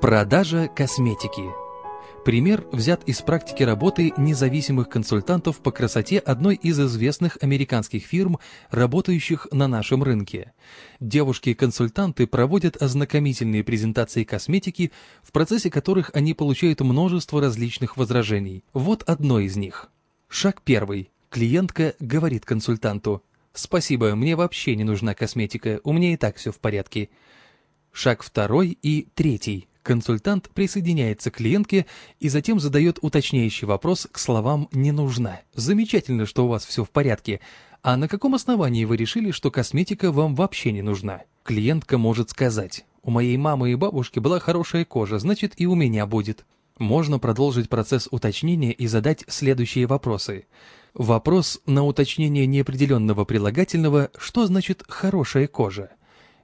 Продажа косметики. Пример взят из практики работы независимых консультантов по красоте одной из известных американских фирм, работающих на нашем рынке. Девушки-консультанты проводят ознакомительные презентации косметики, в процессе которых они получают множество различных возражений. Вот одно из них. Шаг первый. Клиентка говорит консультанту «Спасибо, мне вообще не нужна косметика, у меня и так все в порядке». Шаг второй и третий. Консультант присоединяется к клиентке и затем задает уточняющий вопрос к словам «не нужна». Замечательно, что у вас все в порядке. А на каком основании вы решили, что косметика вам вообще не нужна? Клиентка может сказать «У моей мамы и бабушки была хорошая кожа, значит и у меня будет». Можно продолжить процесс уточнения и задать следующие вопросы. Вопрос на уточнение неопределенного прилагательного «что значит хорошая кожа?»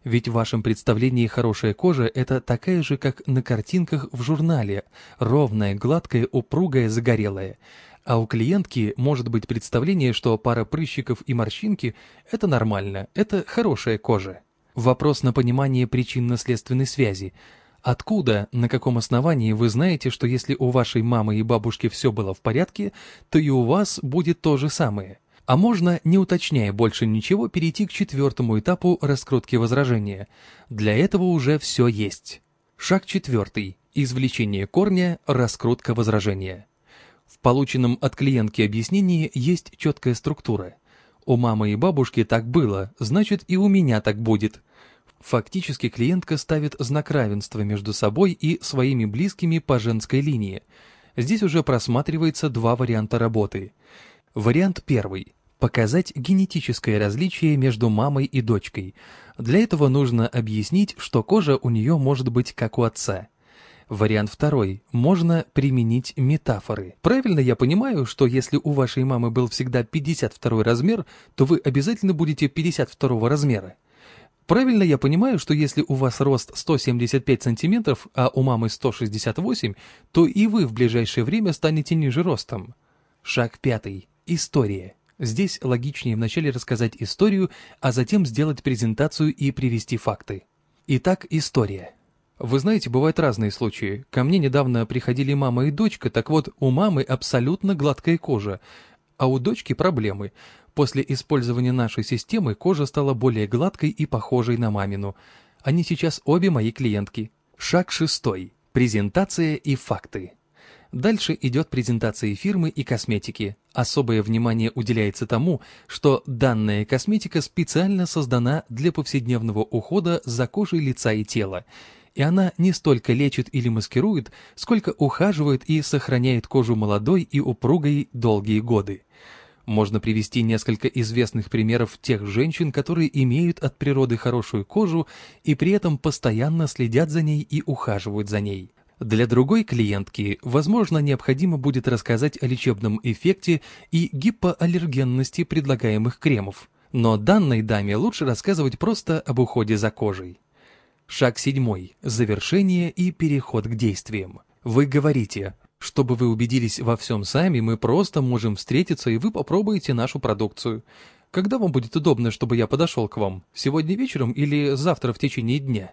Ведь в вашем представлении хорошая кожа – это такая же, как на картинках в журнале, ровная, гладкая, упругая, загорелая. А у клиентки может быть представление, что пара прыщиков и морщинки – это нормально, это хорошая кожа. Вопрос на понимание причинно-следственной связи. Откуда, на каком основании вы знаете, что если у вашей мамы и бабушки все было в порядке, то и у вас будет то же самое – а можно, не уточняя больше ничего, перейти к четвертому этапу раскрутки возражения. Для этого уже все есть. Шаг четвертый. Извлечение корня, раскрутка возражения. В полученном от клиентки объяснении есть четкая структура. У мамы и бабушки так было, значит и у меня так будет. Фактически клиентка ставит знак равенства между собой и своими близкими по женской линии. Здесь уже просматривается два варианта работы. Вариант первый. Показать генетическое различие между мамой и дочкой. Для этого нужно объяснить, что кожа у нее может быть как у отца. Вариант второй. Можно применить метафоры. Правильно я понимаю, что если у вашей мамы был всегда 52 размер, то вы обязательно будете 52 размера? Правильно я понимаю, что если у вас рост 175 сантиметров, а у мамы 168, то и вы в ближайшее время станете ниже ростом? Шаг пятый. История. Здесь логичнее вначале рассказать историю, а затем сделать презентацию и привести факты. Итак, история. Вы знаете, бывают разные случаи. Ко мне недавно приходили мама и дочка, так вот, у мамы абсолютно гладкая кожа, а у дочки проблемы. После использования нашей системы кожа стала более гладкой и похожей на мамину. Они сейчас обе мои клиентки. Шаг шестой. Презентация и факты. Дальше идет презентация фирмы и косметики. Особое внимание уделяется тому, что данная косметика специально создана для повседневного ухода за кожей лица и тела. И она не столько лечит или маскирует, сколько ухаживает и сохраняет кожу молодой и упругой долгие годы. Можно привести несколько известных примеров тех женщин, которые имеют от природы хорошую кожу и при этом постоянно следят за ней и ухаживают за ней. Для другой клиентки, возможно, необходимо будет рассказать о лечебном эффекте и гипоаллергенности предлагаемых кремов. Но данной даме лучше рассказывать просто об уходе за кожей. Шаг седьмой. Завершение и переход к действиям. Вы говорите, чтобы вы убедились во всем сами, мы просто можем встретиться, и вы попробуете нашу продукцию. Когда вам будет удобно, чтобы я подошел к вам? Сегодня вечером или завтра в течение дня?